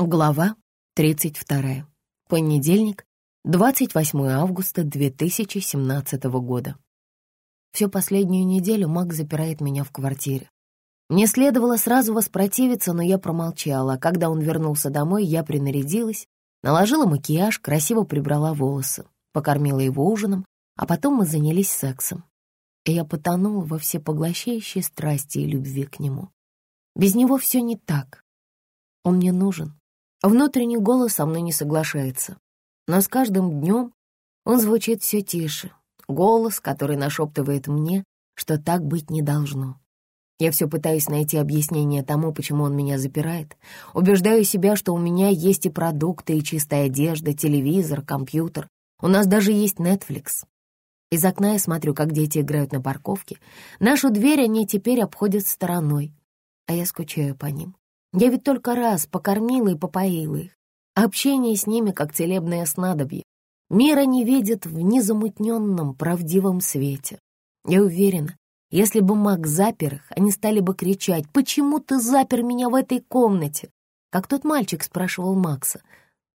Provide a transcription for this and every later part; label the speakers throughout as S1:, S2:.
S1: Глава 32. Понедельник, 28 августа 2017 года. Всю последнюю неделю Мак запирает меня в квартире. Мне следовало сразу воспротивиться, но я промолчала. А когда он вернулся домой, я принарядилась, наложила макияж, красиво прибрала волосы, покормила его ужином, а потом мы занялись сексом. И я потонула во всепоглощающей страсти и любви к нему. Без него все не так. Он мне нужен. Внутренний голос со мной не соглашается. Но с каждым днем он звучит все тише. Голос, который нашептывает мне, что так быть не должно. Я все пытаюсь найти объяснение тому, почему он меня запирает. Убеждаю себя, что у меня есть и продукты, и чистая одежда, телевизор, компьютер. У нас даже есть Netflix. Из окна я смотрю, как дети играют на парковке. Нашу дверь они теперь обходят стороной, а я скучаю по ним. Я ведь только раз покормила и попоила их. Общение с ними как целебное снадобье. Мира не видит в незамутненном, правдивом свете. Я уверена, если бы маг запер их, они стали бы кричать «Почему ты запер меня в этой комнате?» Как тот мальчик спрашивал Макса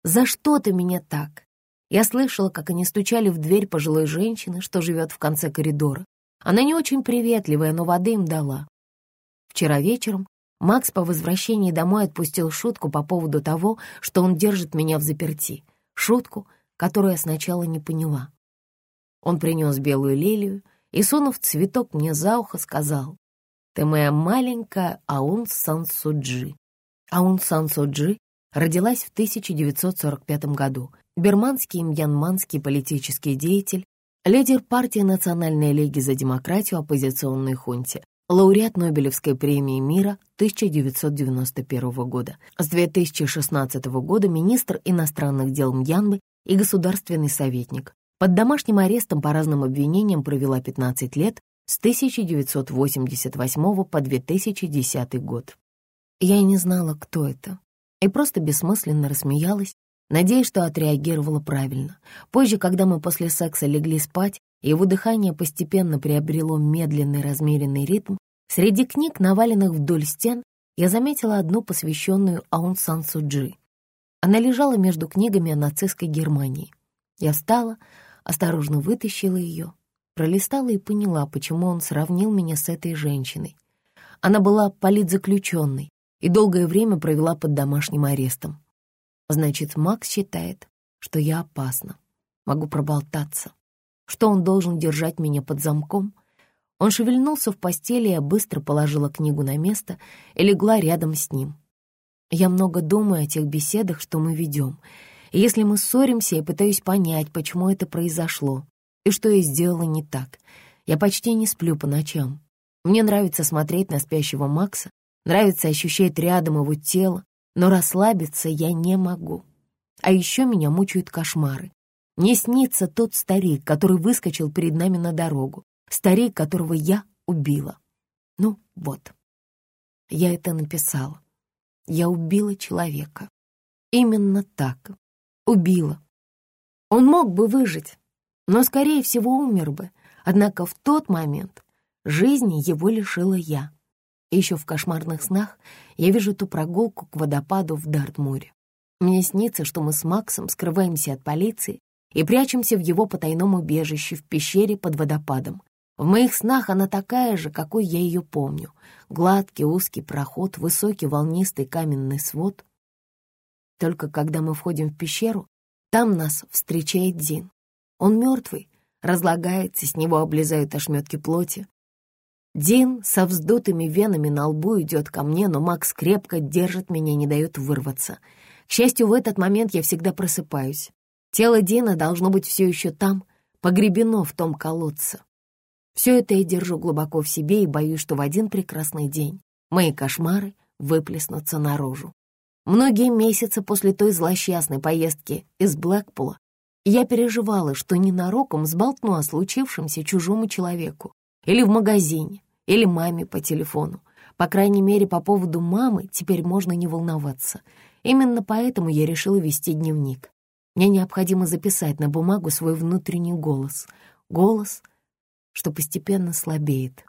S1: «За что ты меня так?» Я слышала, как они стучали в дверь пожилой женщины, что живет в конце коридора. Она не очень приветливая, но воды им дала. Вчера вечером Макс по возвращении домой отпустил шутку по поводу того, что он держит меня в заперти. Шутку, которую я сначала не поняла. Он принес белую лилию и, сунув цветок мне за ухо, сказал, «Ты моя маленькая Аун Сан Суджи». Аун Сан Суджи родилась в 1945 году. Берманский и мьянманский политический деятель, лидер партии Национальной лиги за демократию оппозиционной хунте лауреат Нобелевской премии мира 1991 года. С 2016 года министр иностранных дел Мьянмы и государственный советник. Под домашним арестом по разным обвинениям провела 15 лет с 1988 по 2010 год. Я не знала, кто это, и просто бессмысленно рассмеялась, надеясь, что отреагировала правильно. Позже, когда мы после секса легли спать, его дыхание постепенно приобрело медленный размеренный ритм. Среди книг, наваленных вдоль стен, я заметила одну, посвященную Аун Сан Суджи. Она лежала между книгами о нацистской Германии. Я встала, осторожно вытащила ее, пролистала и поняла, почему он сравнил меня с этой женщиной. Она была политзаключенной и долгое время провела под домашним арестом. Значит, Макс считает, что я опасна, могу проболтаться что он должен держать меня под замком. Он шевельнулся в постели, я быстро положила книгу на место и легла рядом с ним. Я много думаю о тех беседах, что мы ведем. И если мы ссоримся, я пытаюсь понять, почему это произошло и что я сделала не так. Я почти не сплю по ночам. Мне нравится смотреть на спящего Макса, нравится ощущать рядом его тело, но расслабиться я не могу. А еще меня мучают кошмары. Мне снится тот старик, который выскочил перед нами на дорогу, старик, которого я убила. Ну вот, я это написала. Я убила человека. Именно так. Убила. Он мог бы выжить, но, скорее всего, умер бы. Однако в тот момент жизни его лишила я. И еще в кошмарных снах я вижу ту прогулку к водопаду в Дартмуре. Мне снится, что мы с Максом скрываемся от полиции и прячемся в его потайном убежище в пещере под водопадом. В моих снах она такая же, какой я ее помню. Гладкий узкий проход, высокий волнистый каменный свод. Только когда мы входим в пещеру, там нас встречает Дин. Он мертвый, разлагается, с него облезают ошметки плоти. Дин со вздутыми венами на лбу идет ко мне, но Макс крепко держит меня, не дает вырваться. К счастью, в этот момент я всегда просыпаюсь. Тело Дина должно быть все еще там, погребено в том колодце. Все это я держу глубоко в себе и боюсь, что в один прекрасный день мои кошмары выплеснутся наружу. Многие месяцы после той злосчастной поездки из Блэкпула я переживала, что ненароком сболтну о случившемся чужому человеку или в магазине, или маме по телефону. По крайней мере, по поводу мамы теперь можно не волноваться. Именно поэтому я решила вести дневник. Мне необходимо записать на бумагу свой внутренний голос. Голос, что постепенно слабеет.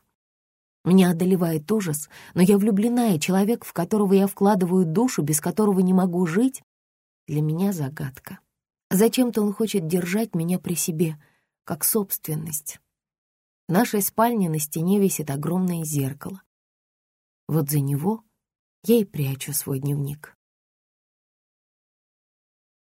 S1: Меня одолевает ужас, но я влюблена, и человек, в которого я вкладываю душу, без которого не могу жить, для меня загадка. Зачем-то он хочет держать меня при себе, как собственность. В нашей спальне на стене висит огромное зеркало. Вот за него я и прячу свой дневник.